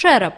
شرب